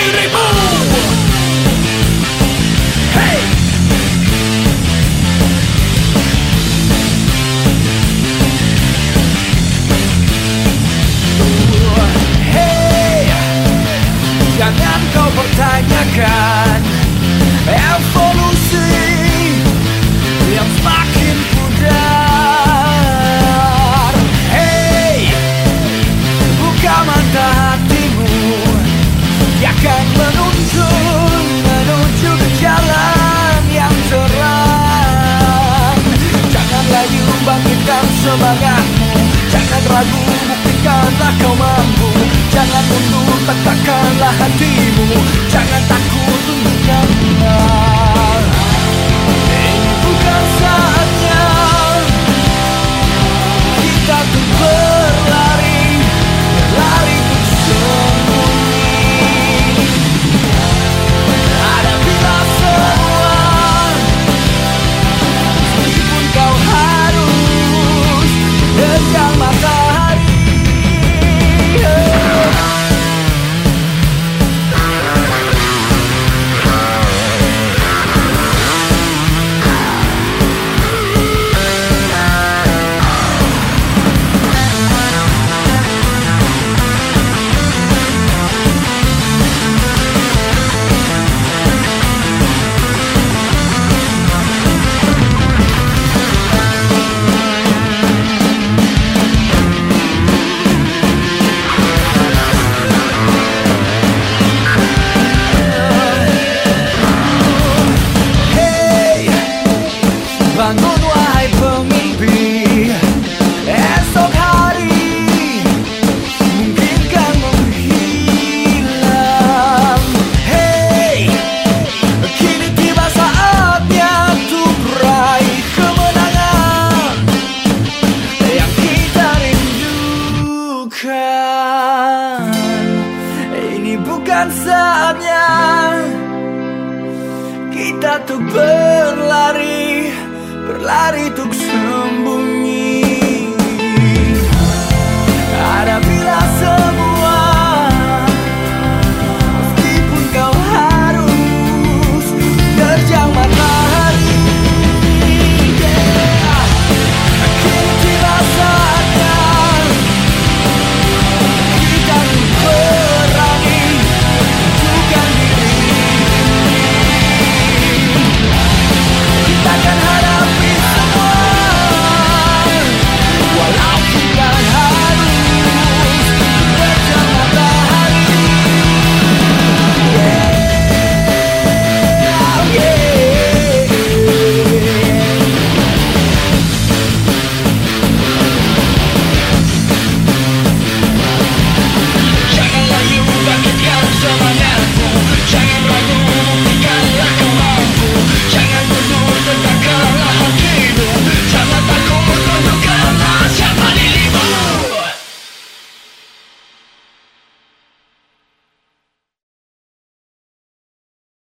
Billy Moore. semangatmu Jangan ragu, buktikanlah kau mampu. Jangan mundur, tetapkanlah hatimu. Jangan takut, tunjukkanlah Bukan. Ini bukan saatnya. Kita tuh berlari Berlari tuh sembuh.